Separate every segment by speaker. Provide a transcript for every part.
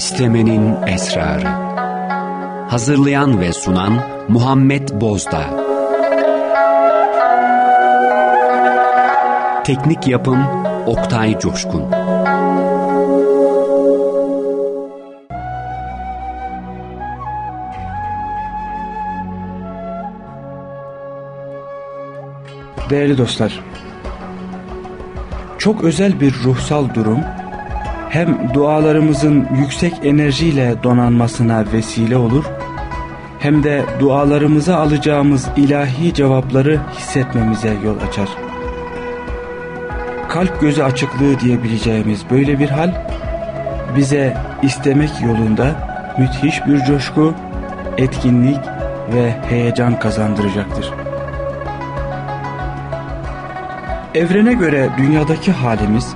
Speaker 1: İstemenin Esrarı. Hazırlayan ve sunan Muhammed Bozdağ. Teknik Yapım Oktay Coşkun.
Speaker 2: Değerli dostlar, çok özel bir ruhsal durum hem dualarımızın yüksek enerjiyle donanmasına vesile olur hem de dualarımıza alacağımız ilahi cevapları hissetmemize yol açar. Kalp gözü açıklığı diyebileceğimiz böyle bir hal bize istemek yolunda müthiş bir coşku, etkinlik ve heyecan kazandıracaktır. Evrene göre dünyadaki halimiz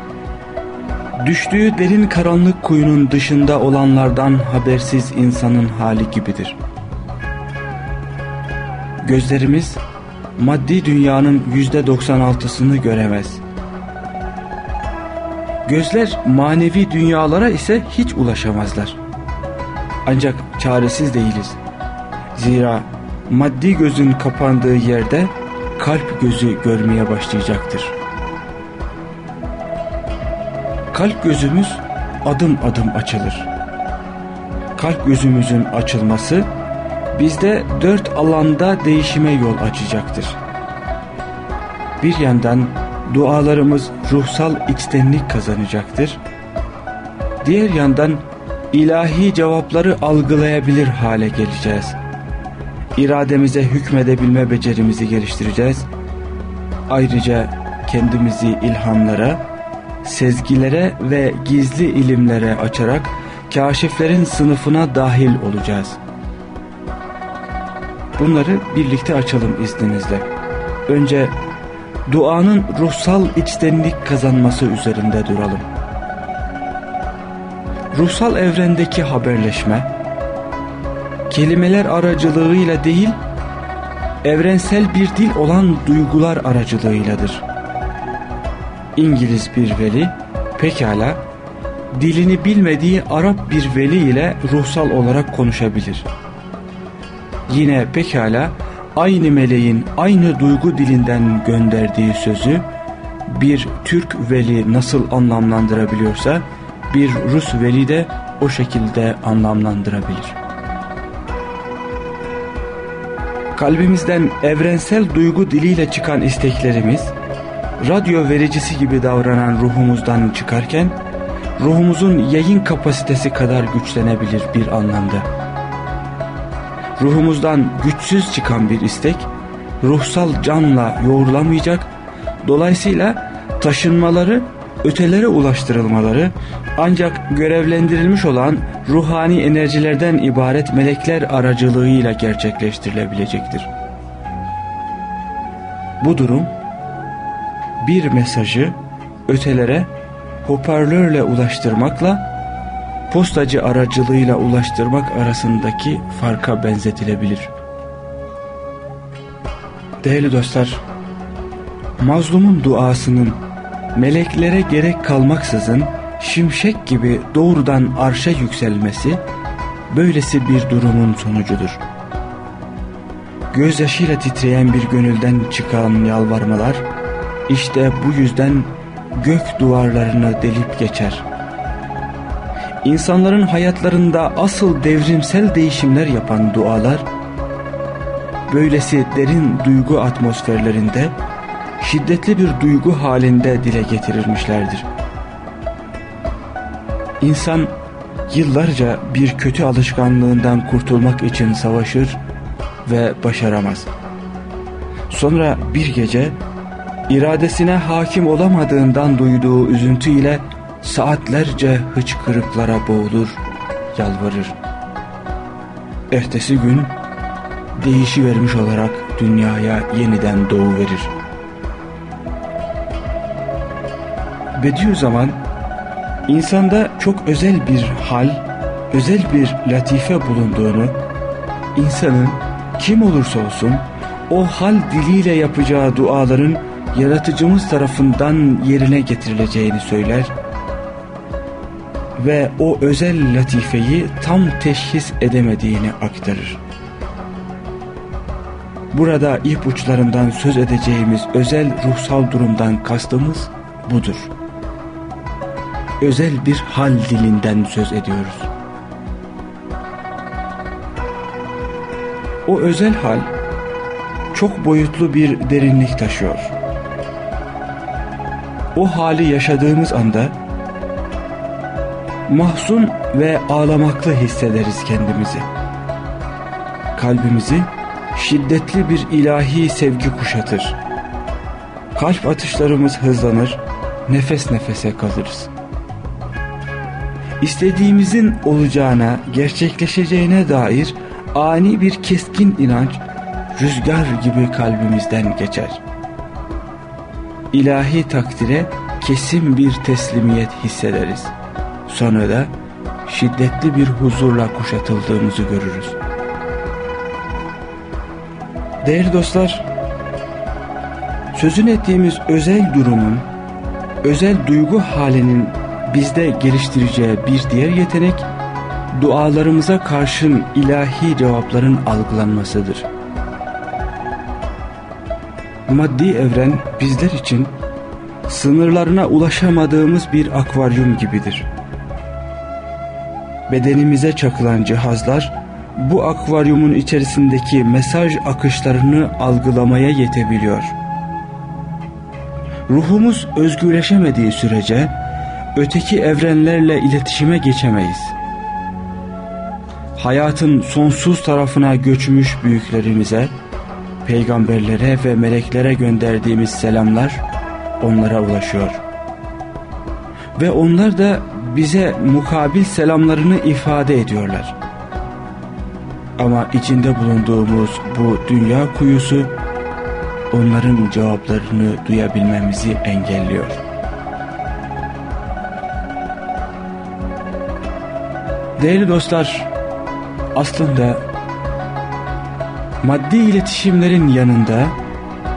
Speaker 2: düştüğü derin karanlık kuyunun dışında olanlardan habersiz insanın hali gibidir. Gözlerimiz maddi dünyanın yüzde 96'sını göremez. Gözler manevi dünyalara ise hiç ulaşamazlar. Ancak çaresiz değiliz. Zira maddi gözün kapandığı yerde kalp gözü görmeye başlayacaktır. Kalp gözümüz adım adım açılır. Kalp gözümüzün açılması bizde dört alanda değişime yol açacaktır. Bir yandan dualarımız ruhsal içtenlik kazanacaktır. Diğer yandan ilahi cevapları algılayabilir hale geleceğiz. İrademize hükmedebilme becerimizi geliştireceğiz. Ayrıca kendimizi ilhamlara, sezgilere ve gizli ilimlere açarak kaşiflerin sınıfına dahil olacağız. Bunları birlikte açalım izninizle. Önce duanın ruhsal içtenlik kazanması üzerinde duralım. Ruhsal evrendeki haberleşme, kelimeler aracılığıyla değil, evrensel bir dil olan duygular aracılığıyladır. İngiliz bir veli pekala dilini bilmediği Arap bir veli ile ruhsal olarak konuşabilir. Yine pekala aynı meleğin aynı duygu dilinden gönderdiği sözü bir Türk veli nasıl anlamlandırabiliyorsa bir Rus veli de o şekilde anlamlandırabilir. Kalbimizden evrensel duygu diliyle çıkan isteklerimiz radyo vericisi gibi davranan ruhumuzdan çıkarken ruhumuzun yayın kapasitesi kadar güçlenebilir bir anlamda. Ruhumuzdan güçsüz çıkan bir istek ruhsal canla yoğrulamayacak dolayısıyla taşınmaları ötelere ulaştırılmaları ancak görevlendirilmiş olan ruhani enerjilerden ibaret melekler aracılığıyla gerçekleştirilebilecektir. Bu durum bir mesajı ötelere hoparlörle ulaştırmakla postacı aracılığıyla ulaştırmak arasındaki farka benzetilebilir. Değerli dostlar, mazlumun duasının meleklere gerek kalmaksızın şimşek gibi doğrudan arşa yükselmesi böylesi bir durumun sonucudur. Gözyaşıyla titreyen bir gönülden çıkan yalvarmalar işte bu yüzden gök duvarlarını delip geçer. İnsanların hayatlarında asıl devrimsel değişimler yapan dualar, böylesi derin duygu atmosferlerinde, şiddetli bir duygu halinde dile getirilmişlerdir. İnsan yıllarca bir kötü alışkanlığından kurtulmak için savaşır ve başaramaz. Sonra bir gece iradesine hakim olamadığından duyduğu üzüntüyle saatlerce hıçkırıklara boğulur, yalvarır. Ertesi gün değişi vermiş olarak dünyaya yeniden doğu verir. Bediüzzaman insanda çok özel bir hal, özel bir latife bulunduğunu, insanın kim olursa olsun o hal diliyle yapacağı duaların yaratıcımız tarafından yerine getirileceğini söyler. ve o özel latifeyi tam teşhis edemediğini aktarır. Burada ipuçlarından söz edeceğimiz özel ruhsal durumdan kastımız budur. Özel bir hal dilinden söz ediyoruz. O özel hal çok boyutlu bir derinlik taşıyor. O hali yaşadığımız anda mahzun ve ağlamaklı hissederiz kendimizi. Kalbimizi şiddetli bir ilahi sevgi kuşatır. Kalp atışlarımız hızlanır, nefes nefese kalırız. İstediğimizin olacağına, gerçekleşeceğine dair ani bir keskin inanç rüzgar gibi kalbimizden geçer. İlahi takdire kesin bir teslimiyet hissederiz. Sonra da şiddetli bir huzurla kuşatıldığımızı görürüz. Değerli dostlar, sözün ettiğimiz özel durumun, özel duygu halinin bizde geliştireceği bir diğer yetenek, dualarımıza karşın ilahi cevapların algılanmasıdır. Maddi evren bizler için sınırlarına ulaşamadığımız bir akvaryum gibidir. Bedenimize çakılan cihazlar, bu akvaryumun içerisindeki mesaj akışlarını algılamaya yetebiliyor. Ruhumuz özgürleşemediği sürece öteki evrenlerle iletişime geçemeyiz. Hayatın sonsuz tarafına göçmüş büyüklerimize, peygamberlere ve meleklere gönderdiğimiz selamlar onlara ulaşıyor. Ve onlar da bize mukabil selamlarını ifade ediyorlar. Ama içinde bulunduğumuz bu dünya kuyusu onların cevaplarını duyabilmemizi engelliyor. Değerli dostlar, aslında maddi iletişimlerin yanında,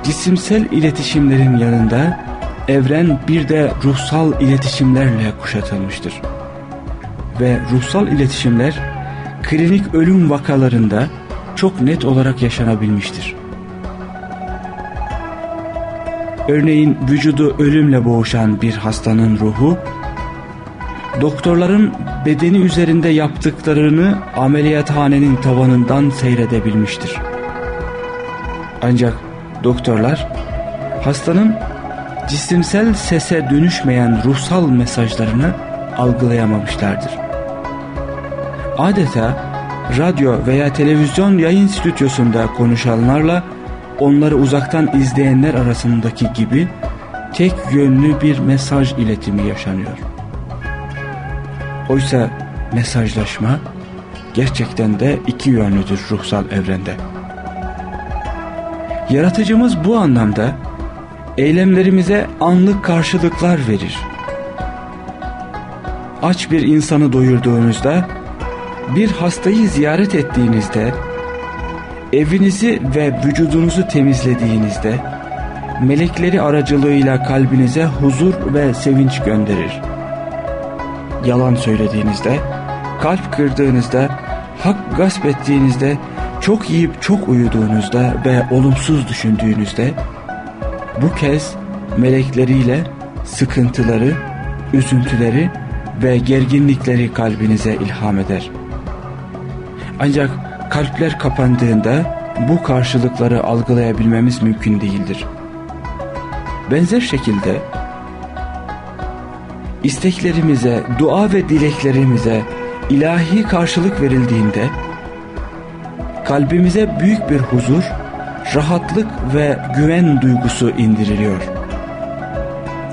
Speaker 2: cisimsel iletişimlerin yanında evren bir de ruhsal iletişimlerle kuşatılmıştır. Ve ruhsal iletişimler klinik ölüm vakalarında çok net olarak yaşanabilmiştir. Örneğin vücudu ölümle boğuşan bir hastanın ruhu, doktorların bedeni üzerinde yaptıklarını ameliyathanenin tavanından seyredebilmiştir. Ancak doktorlar hastanın cisimsel sese dönüşmeyen ruhsal mesajlarını algılayamamışlardır adeta radyo veya televizyon yayın stüdyosunda konuşanlarla onları uzaktan izleyenler arasındaki gibi tek yönlü bir mesaj iletimi yaşanıyor. Oysa mesajlaşma gerçekten de iki yönlüdür ruhsal evrende. Yaratıcımız bu anlamda eylemlerimize anlık karşılıklar verir. Aç bir insanı doyurduğunuzda bir hastayı ziyaret ettiğinizde, evinizi ve vücudunuzu temizlediğinizde, melekleri aracılığıyla kalbinize huzur ve sevinç gönderir. Yalan söylediğinizde, kalp kırdığınızda, hak gasp ettiğinizde, çok yiyip çok uyuduğunuzda ve olumsuz düşündüğünüzde, bu kez melekleriyle sıkıntıları, üzüntüleri ve gerginlikleri kalbinize ilham eder.'' Ancak kalpler kapandığında bu karşılıkları algılayabilmemiz mümkün değildir. Benzer şekilde isteklerimize, dua ve dileklerimize ilahi karşılık verildiğinde kalbimize büyük bir huzur, rahatlık ve güven duygusu indiriliyor.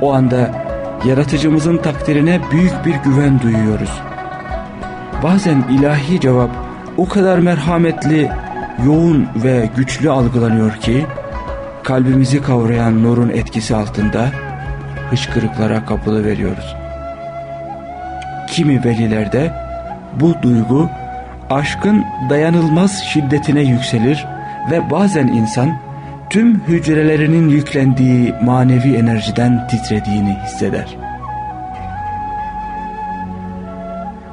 Speaker 2: O anda yaratıcımızın takdirine büyük bir güven duyuyoruz. Bazen ilahi cevap o kadar merhametli, yoğun ve güçlü algılanıyor ki kalbimizi kavrayan nurun etkisi altında hıçkırıklara kapılı veriyoruz. Kimi velilerde bu duygu aşkın dayanılmaz şiddetine yükselir ve bazen insan tüm hücrelerinin yüklendiği manevi enerjiden titrediğini hisseder.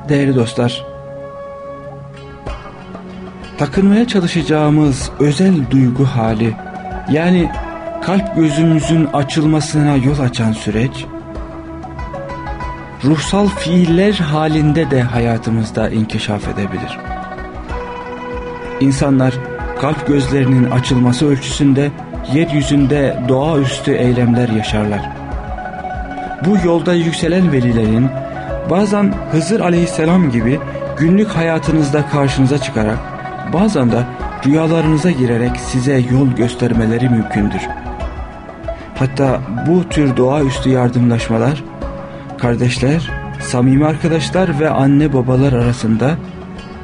Speaker 2: Değerli dostlar, takınmaya çalışacağımız özel duygu hali, yani kalp gözümüzün açılmasına yol açan süreç, ruhsal fiiller halinde de hayatımızda inkişaf edebilir. İnsanlar kalp gözlerinin açılması ölçüsünde yeryüzünde doğaüstü eylemler yaşarlar. Bu yolda yükselen velilerin bazen Hızır aleyhisselam gibi günlük hayatınızda karşınıza çıkarak bazen de rüyalarınıza girerek size yol göstermeleri mümkündür. Hatta bu tür doğaüstü yardımlaşmalar kardeşler, samimi arkadaşlar ve anne babalar arasında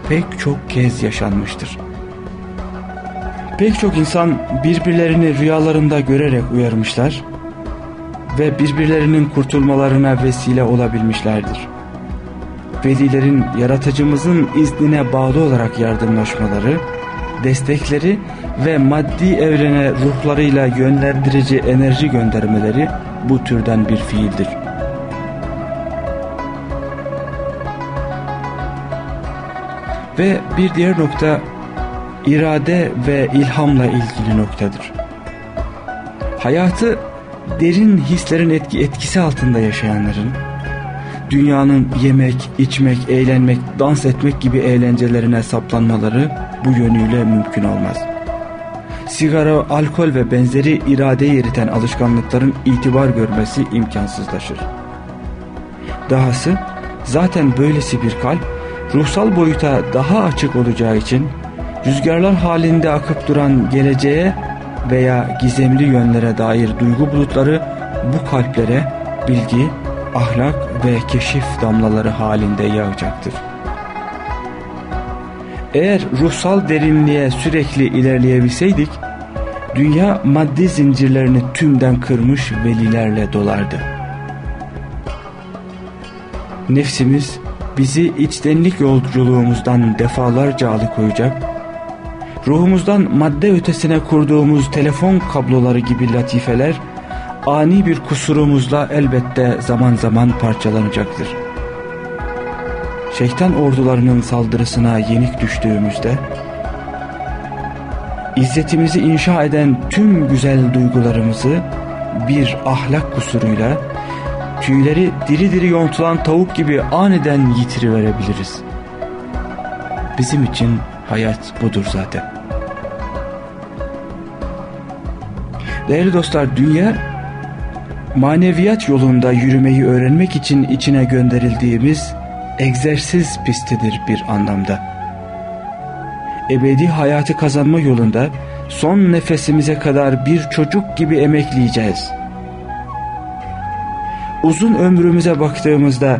Speaker 2: pek çok kez yaşanmıştır. Pek çok insan birbirlerini rüyalarında görerek uyarmışlar ve birbirlerinin kurtulmalarına vesile olabilmişlerdir. Velilerin yaratıcımızın iznine bağlı olarak yardımlaşmaları, destekleri ve maddi evrene ruhlarıyla yönlendirici enerji göndermeleri bu türden bir fiildir. Ve bir diğer nokta irade ve ilhamla ilgili noktadır. Hayatı derin hislerin etki, etkisi altında yaşayanların, dünyanın yemek, içmek, eğlenmek, dans etmek gibi eğlencelerine saplanmaları bu yönüyle mümkün olmaz. Sigara, alkol ve benzeri iradeyi eriten alışkanlıkların itibar görmesi imkansızlaşır. Dahası zaten böylesi bir kalp ruhsal boyuta daha açık olacağı için rüzgarlar halinde akıp duran geleceğe veya gizemli yönlere dair duygu bulutları bu kalplere bilgi, ahlak ve keşif damlaları halinde yağacaktır. Eğer ruhsal derinliğe sürekli ilerleyebilseydik, dünya maddi zincirlerini tümden kırmış velilerle dolardı. Nefsimiz bizi içtenlik yolculuğumuzdan defalarca alıkoyacak, ruhumuzdan madde ötesine kurduğumuz telefon kabloları gibi latifeler, ani bir kusurumuzla elbette zaman zaman parçalanacaktır. Şeytan ordularının saldırısına yenik düştüğümüzde, İzzetimizi inşa eden tüm güzel duygularımızı bir ahlak kusuruyla tüyleri diri diri yontulan tavuk gibi aniden yitiriverebiliriz. Bizim için hayat budur zaten. Değerli dostlar dünya maneviyat yolunda yürümeyi öğrenmek için içine gönderildiğimiz egzersiz pistidir bir anlamda. Ebedi hayatı kazanma yolunda son nefesimize kadar bir çocuk gibi emekleyeceğiz. Uzun ömrümüze baktığımızda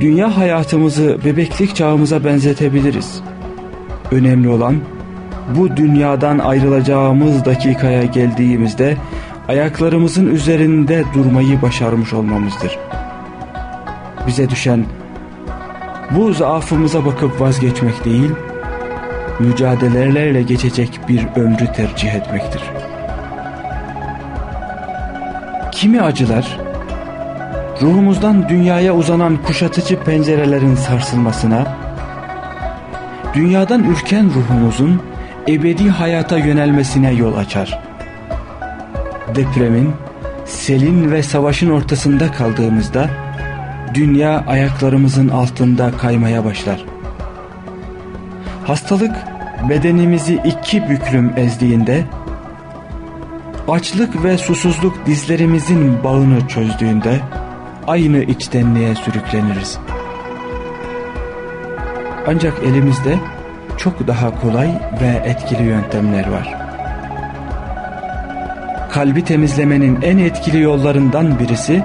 Speaker 2: dünya hayatımızı bebeklik çağımıza benzetebiliriz. Önemli olan bu dünyadan ayrılacağımız dakikaya geldiğimizde ayaklarımızın üzerinde durmayı başarmış olmamızdır. Bize düşen bu zaafımıza bakıp vazgeçmek değil, mücadelelerle geçecek bir ömrü tercih etmektir. Kimi acılar, ruhumuzdan dünyaya uzanan kuşatıcı pencerelerin sarsılmasına, dünyadan ürken ruhumuzun ebedi hayata yönelmesine yol açar. Depremin, selin ve savaşın ortasında kaldığımızda dünya ayaklarımızın altında kaymaya başlar. Hastalık bedenimizi iki büklüm ezdiğinde, açlık ve susuzluk dizlerimizin bağını çözdüğünde aynı içtenliğe sürükleniriz. Ancak elimizde çok daha kolay ve etkili yöntemler var. Kalbi temizlemenin en etkili yollarından birisi,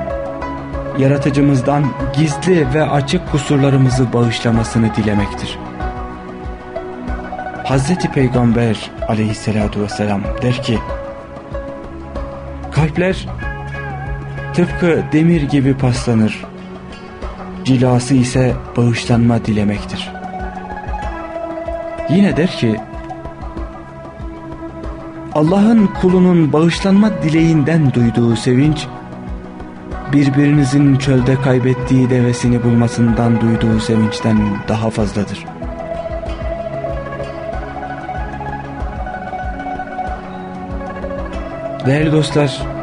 Speaker 2: yaratıcımızdan gizli ve açık kusurlarımızı bağışlamasını dilemektir. Hazreti Peygamber aleyhissalatu vesselam der ki, Kalpler tıpkı demir gibi paslanır, cilası ise bağışlanma dilemektir. Yine der ki Allah'ın kulunun bağışlanma dileğinden duyduğu sevinç birbirinizin çölde kaybettiği devesini bulmasından duyduğu sevinçten daha fazladır. Değerli dostlar,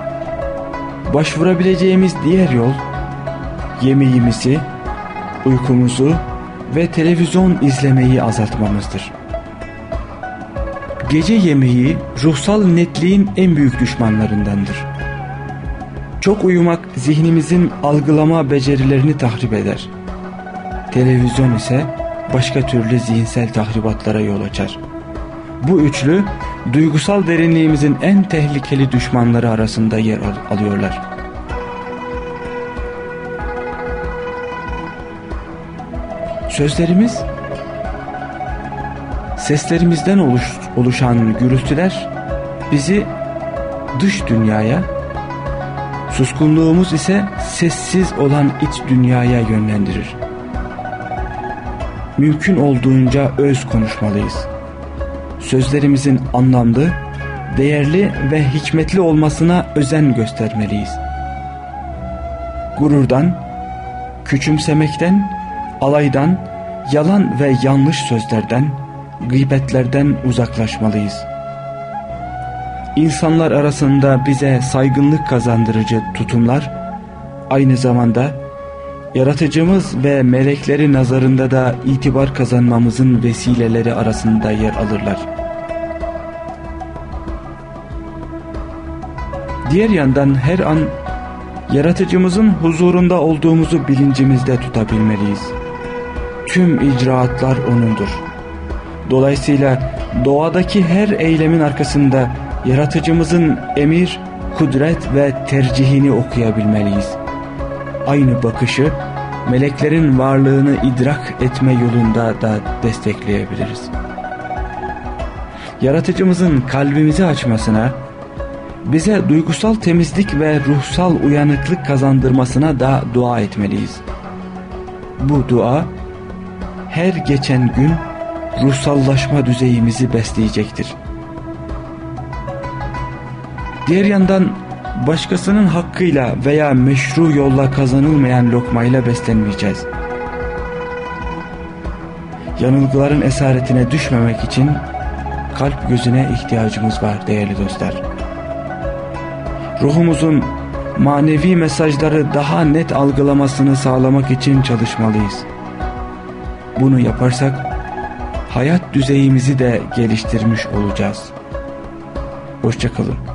Speaker 2: başvurabileceğimiz diğer yol, yemeğimizi, uykumuzu ve televizyon izlemeyi azaltmamızdır. Gece yemeği ruhsal netliğin en büyük düşmanlarındandır. Çok uyumak zihnimizin algılama becerilerini tahrip eder. Televizyon ise başka türlü zihinsel tahribatlara yol açar. Bu üçlü duygusal derinliğimizin en tehlikeli düşmanları arasında yer alıyorlar. Sözlerimiz seslerimizden oluş, oluşan gürültüler bizi dış dünyaya, suskunluğumuz ise sessiz olan iç dünyaya yönlendirir. Mümkün olduğunca öz konuşmalıyız. Sözlerimizin anlamlı, değerli ve hikmetli olmasına özen göstermeliyiz. Gururdan, küçümsemekten, alaydan, yalan ve yanlış sözlerden, gıybetlerden uzaklaşmalıyız. İnsanlar arasında bize saygınlık kazandırıcı tutumlar, aynı zamanda yaratıcımız ve melekleri nazarında da itibar kazanmamızın vesileleri arasında yer alırlar. Diğer yandan her an yaratıcımızın huzurunda olduğumuzu bilincimizde tutabilmeliyiz. Tüm icraatlar O'nundur. Dolayısıyla doğadaki her eylemin arkasında yaratıcımızın emir, kudret ve tercihini okuyabilmeliyiz. Aynı bakışı meleklerin varlığını idrak etme yolunda da destekleyebiliriz. Yaratıcımızın kalbimizi açmasına, bize duygusal temizlik ve ruhsal uyanıklık kazandırmasına da dua etmeliyiz. Bu dua her geçen gün ruhsallaşma düzeyimizi besleyecektir. Diğer yandan başkasının hakkıyla veya meşru yolla kazanılmayan lokmayla beslenmeyeceğiz. Yanılgıların esaretine düşmemek için kalp gözüne ihtiyacımız var değerli dostlar. Ruhumuzun manevi mesajları daha net algılamasını sağlamak için çalışmalıyız. Bunu yaparsak hayat düzeyimizi de geliştirmiş olacağız. Hoşçakalın.